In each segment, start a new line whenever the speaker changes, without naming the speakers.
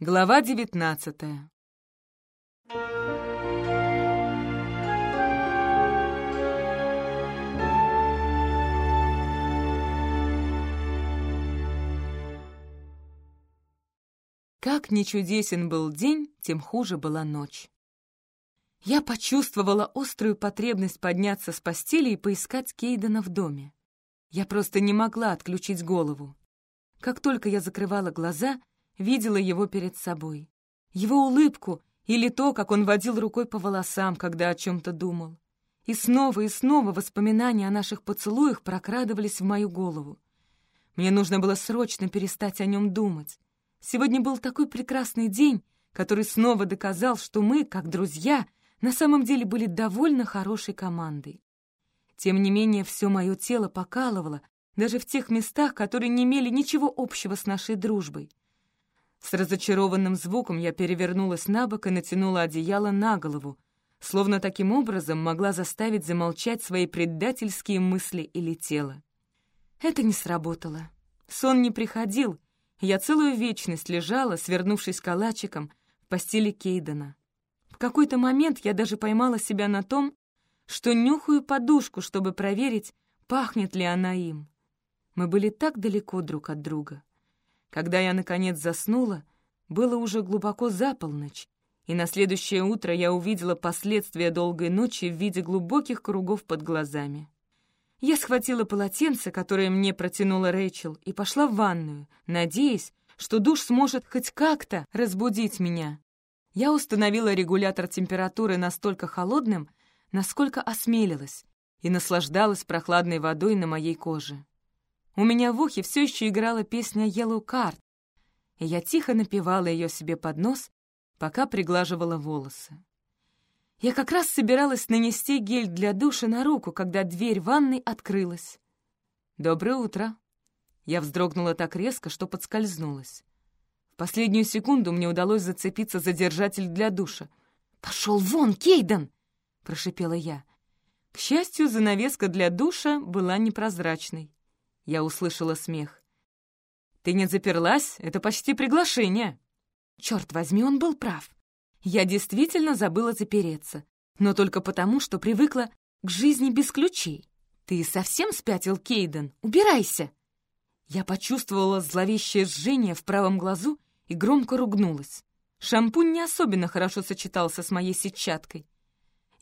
Глава девятнадцатая. Как ни чудесен был день, тем хуже была ночь. Я почувствовала острую потребность подняться с постели и поискать Кейдена в доме. Я просто не могла отключить голову. Как только я закрывала глаза, видела его перед собой. Его улыбку или то, как он водил рукой по волосам, когда о чем-то думал. И снова и снова воспоминания о наших поцелуях прокрадывались в мою голову. Мне нужно было срочно перестать о нем думать. Сегодня был такой прекрасный день, который снова доказал, что мы, как друзья, на самом деле были довольно хорошей командой. Тем не менее, все мое тело покалывало, даже в тех местах, которые не имели ничего общего с нашей дружбой. С разочарованным звуком я перевернулась на бок и натянула одеяло на голову, словно таким образом могла заставить замолчать свои предательские мысли или тело. Это не сработало. Сон не приходил, я целую вечность лежала, свернувшись калачиком, в постели Кейдена. В какой-то момент я даже поймала себя на том, что нюхаю подушку, чтобы проверить, пахнет ли она им. Мы были так далеко друг от друга. Когда я, наконец, заснула, было уже глубоко за полночь, и на следующее утро я увидела последствия долгой ночи в виде глубоких кругов под глазами. Я схватила полотенце, которое мне протянула Рэйчел, и пошла в ванную, надеясь, что душ сможет хоть как-то разбудить меня. Я установила регулятор температуры настолько холодным, насколько осмелилась, и наслаждалась прохладной водой на моей коже. У меня в ухе все еще играла песня «Yellow Card», и я тихо напевала ее себе под нос, пока приглаживала волосы. Я как раз собиралась нанести гель для душа на руку, когда дверь ванной открылась. «Доброе утро!» Я вздрогнула так резко, что подскользнулась. В последнюю секунду мне удалось зацепиться за держатель для душа. «Пошел вон, Кейден!» — прошипела я. К счастью, занавеска для душа была непрозрачной. Я услышала смех. «Ты не заперлась? Это почти приглашение!» Черт возьми, он был прав. Я действительно забыла запереться, но только потому, что привыкла к жизни без ключей. Ты совсем спятил, Кейден? Убирайся! Я почувствовала зловещее жжение в правом глазу и громко ругнулась. Шампунь не особенно хорошо сочетался с моей сетчаткой.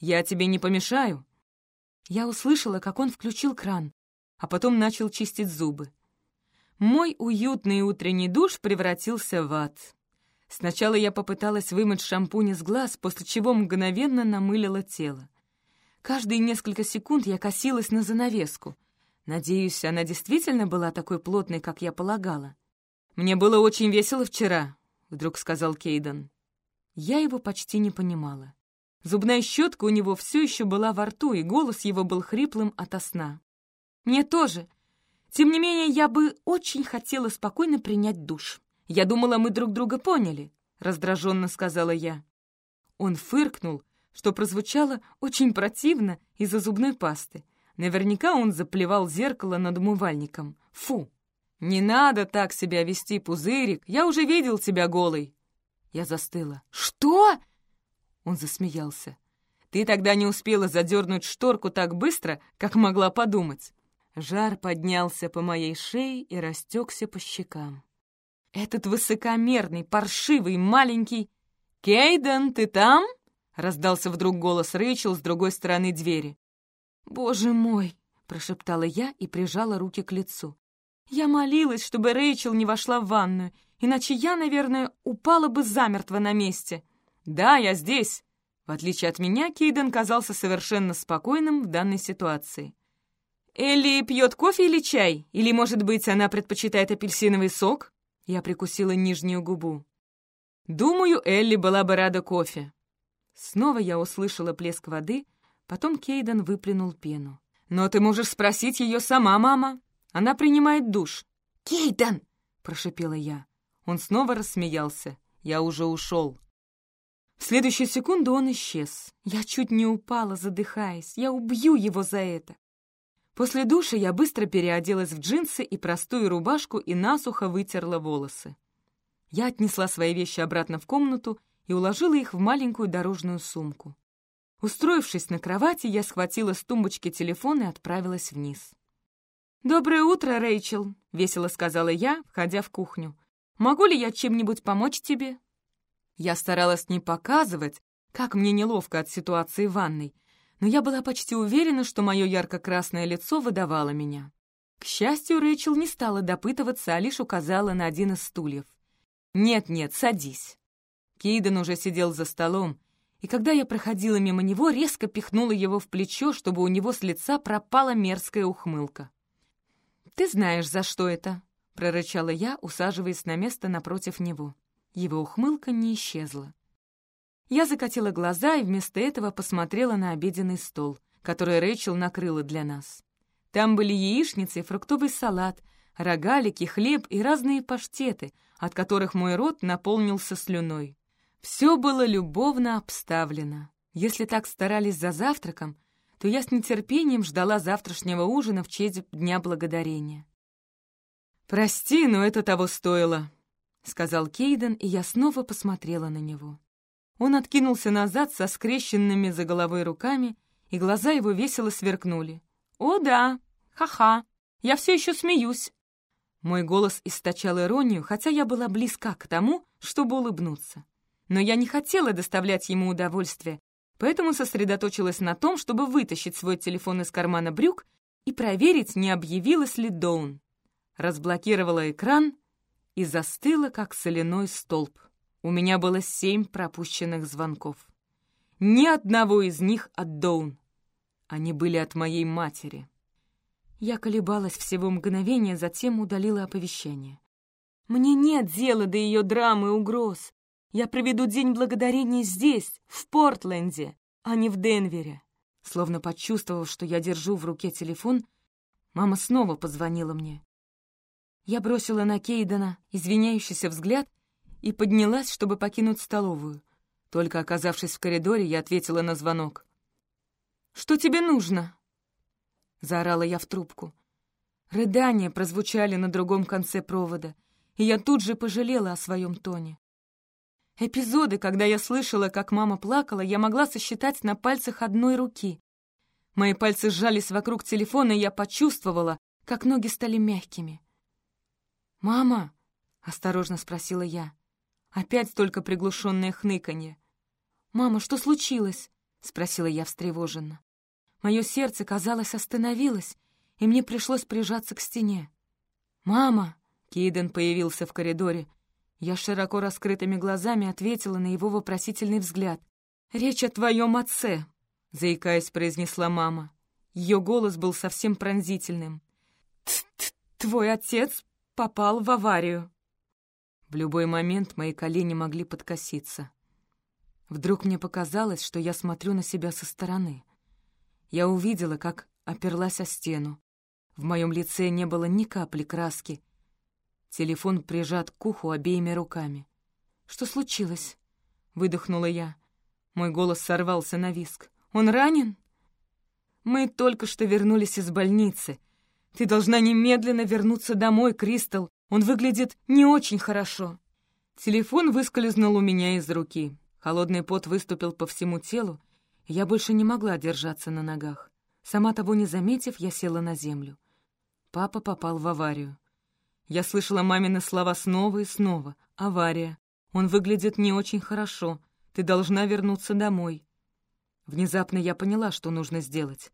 «Я тебе не помешаю?» Я услышала, как он включил кран, а потом начал чистить зубы. Мой уютный утренний душ превратился в ад. Сначала я попыталась вымыть шампунь из глаз, после чего мгновенно намылила тело. Каждые несколько секунд я косилась на занавеску. Надеюсь, она действительно была такой плотной, как я полагала. «Мне было очень весело вчера», — вдруг сказал Кейден. Я его почти не понимала. Зубная щетка у него все еще была во рту, и голос его был хриплым ото сна. Мне тоже. Тем не менее, я бы очень хотела спокойно принять душ. Я думала, мы друг друга поняли, раздраженно сказала я. Он фыркнул, что прозвучало очень противно из-за зубной пасты. Наверняка он заплевал зеркало над умывальником. Фу! «Не надо так себя вести, пузырик! Я уже видел тебя голой!» Я застыла. «Что?» Он засмеялся. «Ты тогда не успела задернуть шторку так быстро, как могла подумать. Жар поднялся по моей шее и растекся по щекам. Этот высокомерный, паршивый, маленький... «Кейден, ты там?» — раздался вдруг голос Рэйчел с другой стороны двери. «Боже мой!» — прошептала я и прижала руки к лицу. Я молилась, чтобы Рэйчел не вошла в ванную, иначе я, наверное, упала бы замертво на месте. «Да, я здесь!» В отличие от меня, Кейден казался совершенно спокойным в данной ситуации. «Элли пьет кофе или чай? Или, может быть, она предпочитает апельсиновый сок?» Я прикусила нижнюю губу. «Думаю, Элли была бы рада кофе». Снова я услышала плеск воды, потом Кейден выплюнул пену. «Но ты можешь спросить ее сама, мама. Она принимает душ». «Кейден!» — прошипела я. Он снова рассмеялся. Я уже ушел. В следующую секунду он исчез. Я чуть не упала, задыхаясь. Я убью его за это. После душа я быстро переоделась в джинсы и простую рубашку и насухо вытерла волосы. Я отнесла свои вещи обратно в комнату и уложила их в маленькую дорожную сумку. Устроившись на кровати, я схватила с тумбочки телефон и отправилась вниз. «Доброе утро, Рэйчел», — весело сказала я, входя в кухню. «Могу ли я чем-нибудь помочь тебе?» Я старалась не показывать, как мне неловко от ситуации в ванной, но я была почти уверена, что мое ярко-красное лицо выдавало меня. К счастью, Рэйчел не стала допытываться, а лишь указала на один из стульев. «Нет-нет, садись». Кейден уже сидел за столом, и когда я проходила мимо него, резко пихнула его в плечо, чтобы у него с лица пропала мерзкая ухмылка. «Ты знаешь, за что это?» — прорычала я, усаживаясь на место напротив него. Его ухмылка не исчезла. Я закатила глаза и вместо этого посмотрела на обеденный стол, который Рэйчел накрыла для нас. Там были яичницы, фруктовый салат, рогалики, хлеб и разные паштеты, от которых мой рот наполнился слюной. Все было любовно обставлено. Если так старались за завтраком, то я с нетерпением ждала завтрашнего ужина в честь Дня Благодарения. «Прости, но это того стоило», — сказал Кейден, и я снова посмотрела на него. Он откинулся назад со скрещенными за головой руками, и глаза его весело сверкнули. «О да, Ха-ха, я все еще смеюсь. Мой голос источал иронию, хотя я была близка к тому, чтобы улыбнуться. Но я не хотела доставлять ему удовольствие, поэтому сосредоточилась на том, чтобы вытащить свой телефон из кармана брюк и проверить, не объявилась ли Доун. Разблокировала экран и застыла, как соляной столб. У меня было семь пропущенных звонков. Ни одного из них от Доун. Они были от моей матери. Я колебалась всего мгновение, затем удалила оповещение. «Мне нет дела до ее драмы и угроз. Я проведу День Благодарения здесь, в Портленде, а не в Денвере». Словно почувствовав, что я держу в руке телефон, мама снова позвонила мне. Я бросила на Кейдена извиняющийся взгляд и поднялась, чтобы покинуть столовую. Только оказавшись в коридоре, я ответила на звонок. «Что тебе нужно?» — заорала я в трубку. Рыдания прозвучали на другом конце провода, и я тут же пожалела о своем тоне. Эпизоды, когда я слышала, как мама плакала, я могла сосчитать на пальцах одной руки. Мои пальцы сжались вокруг телефона, и я почувствовала, как ноги стали мягкими. «Мама?» — осторожно спросила я. Опять только приглушенное хныканье. «Мама, что случилось?» — спросила я встревоженно. Мое сердце, казалось, остановилось, и мне пришлось прижаться к стене. «Мама!» — Кейден появился в коридоре. Я широко раскрытыми глазами ответила на его вопросительный взгляд. «Речь о твоем отце!» — заикаясь, произнесла мама. Ее голос был совсем пронзительным. Т -т «Твой отец попал в аварию!» В любой момент мои колени могли подкоситься. Вдруг мне показалось, что я смотрю на себя со стороны — я увидела, как оперлась о стену. В моем лице не было ни капли краски. Телефон прижат к уху обеими руками. «Что случилось?» — выдохнула я. Мой голос сорвался на виск. «Он ранен?» «Мы только что вернулись из больницы. Ты должна немедленно вернуться домой, Кристал. Он выглядит не очень хорошо». Телефон выскользнул у меня из руки. Холодный пот выступил по всему телу, я больше не могла держаться на ногах. Сама того не заметив, я села на землю. Папа попал в аварию. Я слышала мамины слова снова и снова. «Авария. Он выглядит не очень хорошо. Ты должна вернуться домой». Внезапно я поняла, что нужно сделать.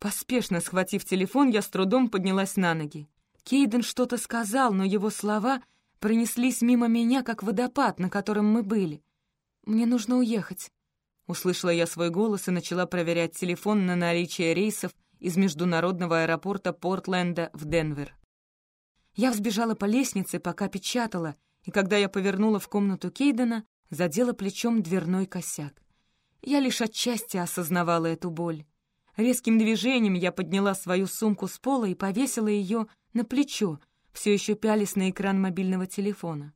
Поспешно схватив телефон, я с трудом поднялась на ноги. Кейден что-то сказал, но его слова пронеслись мимо меня, как водопад, на котором мы были. «Мне нужно уехать. Услышала я свой голос и начала проверять телефон на наличие рейсов из международного аэропорта Портленда в Денвер. Я взбежала по лестнице, пока печатала, и когда я повернула в комнату Кейдена, задела плечом дверной косяк. Я лишь отчасти осознавала эту боль. Резким движением я подняла свою сумку с пола и повесила ее на плечо, все еще пялись на экран мобильного телефона.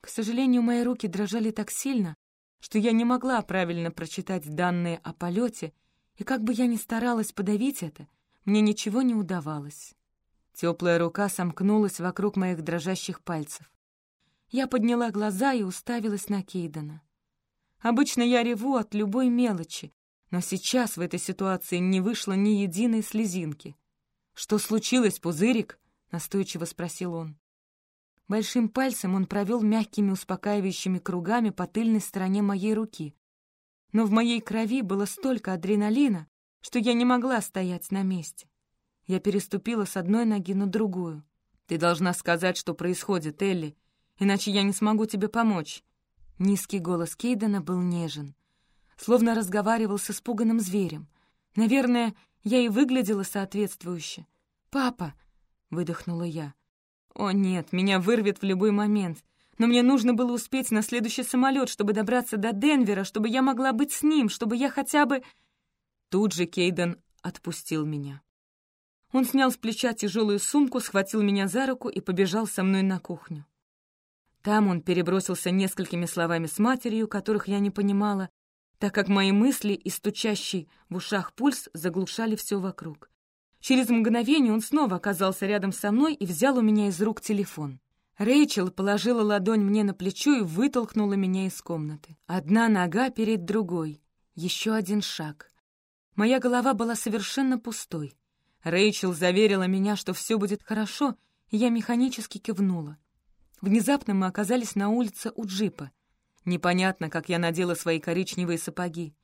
К сожалению, мои руки дрожали так сильно, что я не могла правильно прочитать данные о полете, и как бы я ни старалась подавить это, мне ничего не удавалось. Теплая рука сомкнулась вокруг моих дрожащих пальцев. Я подняла глаза и уставилась на Кейдена. Обычно я реву от любой мелочи, но сейчас в этой ситуации не вышло ни единой слезинки. «Что случилось, пузырик?» — настойчиво спросил он. Большим пальцем он провел мягкими успокаивающими кругами по тыльной стороне моей руки. Но в моей крови было столько адреналина, что я не могла стоять на месте. Я переступила с одной ноги на другую. «Ты должна сказать, что происходит, Элли, иначе я не смогу тебе помочь». Низкий голос Кейдена был нежен, словно разговаривал с испуганным зверем. Наверное, я и выглядела соответствующе. «Папа!» — выдохнула я. «О нет, меня вырвет в любой момент. Но мне нужно было успеть на следующий самолет, чтобы добраться до Денвера, чтобы я могла быть с ним, чтобы я хотя бы...» Тут же Кейден отпустил меня. Он снял с плеча тяжелую сумку, схватил меня за руку и побежал со мной на кухню. Там он перебросился несколькими словами с матерью, которых я не понимала, так как мои мысли и стучащий в ушах пульс заглушали все вокруг. Через мгновение он снова оказался рядом со мной и взял у меня из рук телефон. Рэйчел положила ладонь мне на плечо и вытолкнула меня из комнаты. Одна нога перед другой. Еще один шаг. Моя голова была совершенно пустой. Рэйчел заверила меня, что все будет хорошо, и я механически кивнула. Внезапно мы оказались на улице у джипа. Непонятно, как я надела свои коричневые сапоги.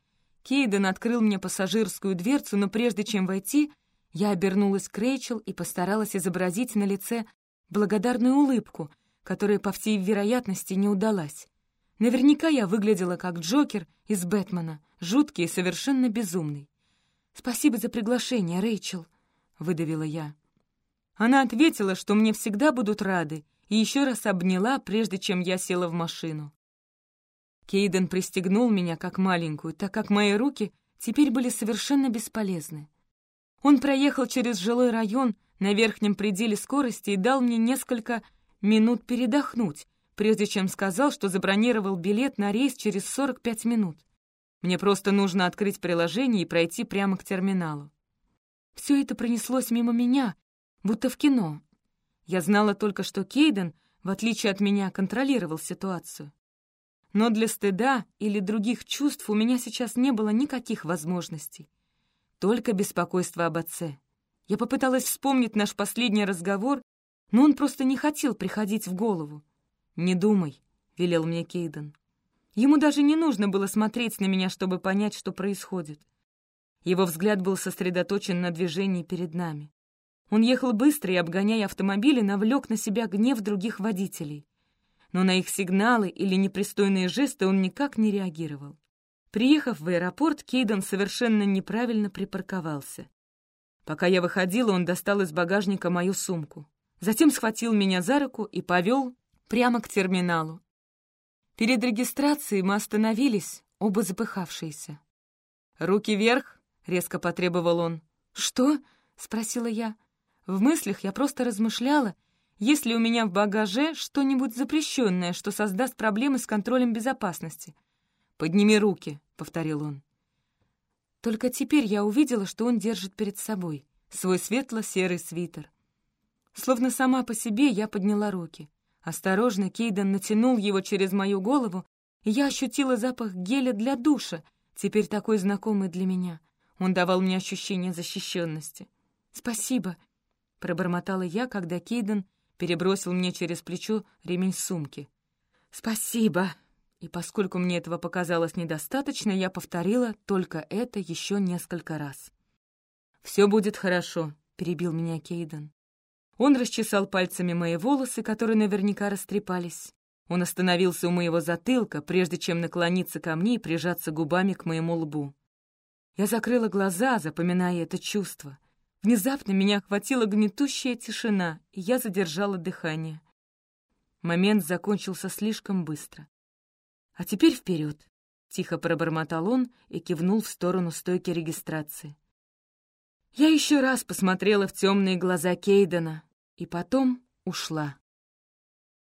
Кейден открыл мне пассажирскую дверцу, но прежде чем войти, я обернулась к Рэйчел и постаралась изобразить на лице благодарную улыбку, которая, по всей вероятности, не удалась. Наверняка я выглядела как Джокер из «Бэтмена», жуткий и совершенно безумный. «Спасибо за приглашение, Рэйчел», — выдавила я. Она ответила, что мне всегда будут рады, и еще раз обняла, прежде чем я села в машину. Кейден пристегнул меня как маленькую, так как мои руки теперь были совершенно бесполезны. Он проехал через жилой район на верхнем пределе скорости и дал мне несколько минут передохнуть, прежде чем сказал, что забронировал билет на рейс через 45 минут. Мне просто нужно открыть приложение и пройти прямо к терминалу. Все это пронеслось мимо меня, будто в кино. Я знала только, что Кейден, в отличие от меня, контролировал ситуацию. Но для стыда или других чувств у меня сейчас не было никаких возможностей. Только беспокойство об отце. Я попыталась вспомнить наш последний разговор, но он просто не хотел приходить в голову. «Не думай», — велел мне Кейден. Ему даже не нужно было смотреть на меня, чтобы понять, что происходит. Его взгляд был сосредоточен на движении перед нами. Он ехал быстро и, обгоняя автомобили, навлек на себя гнев других водителей. Но на их сигналы или непристойные жесты он никак не реагировал. Приехав в аэропорт, Кейден совершенно неправильно припарковался. Пока я выходила, он достал из багажника мою сумку. Затем схватил меня за руку и повел прямо к терминалу. Перед регистрацией мы остановились, оба запыхавшиеся. «Руки вверх!» — резко потребовал он. «Что?» — спросила я. В мыслях я просто размышляла, есть ли у меня в багаже что-нибудь запрещенное, что создаст проблемы с контролем безопасности — «Подними руки», — повторил он. Только теперь я увидела, что он держит перед собой свой светло-серый свитер. Словно сама по себе я подняла руки. Осторожно Кейден натянул его через мою голову, и я ощутила запах геля для душа, теперь такой знакомый для меня. Он давал мне ощущение защищенности. «Спасибо», — пробормотала я, когда Кейден перебросил мне через плечо ремень сумки. «Спасибо», и поскольку мне этого показалось недостаточно, я повторила только это еще несколько раз. «Все будет хорошо», — перебил меня Кейден. Он расчесал пальцами мои волосы, которые наверняка растрепались. Он остановился у моего затылка, прежде чем наклониться ко мне и прижаться губами к моему лбу. Я закрыла глаза, запоминая это чувство. Внезапно меня охватила гнетущая тишина, и я задержала дыхание. Момент закончился слишком быстро. «А теперь вперед!» — тихо пробормотал он и кивнул в сторону стойки регистрации. Я еще раз посмотрела в темные глаза Кейдена и потом ушла.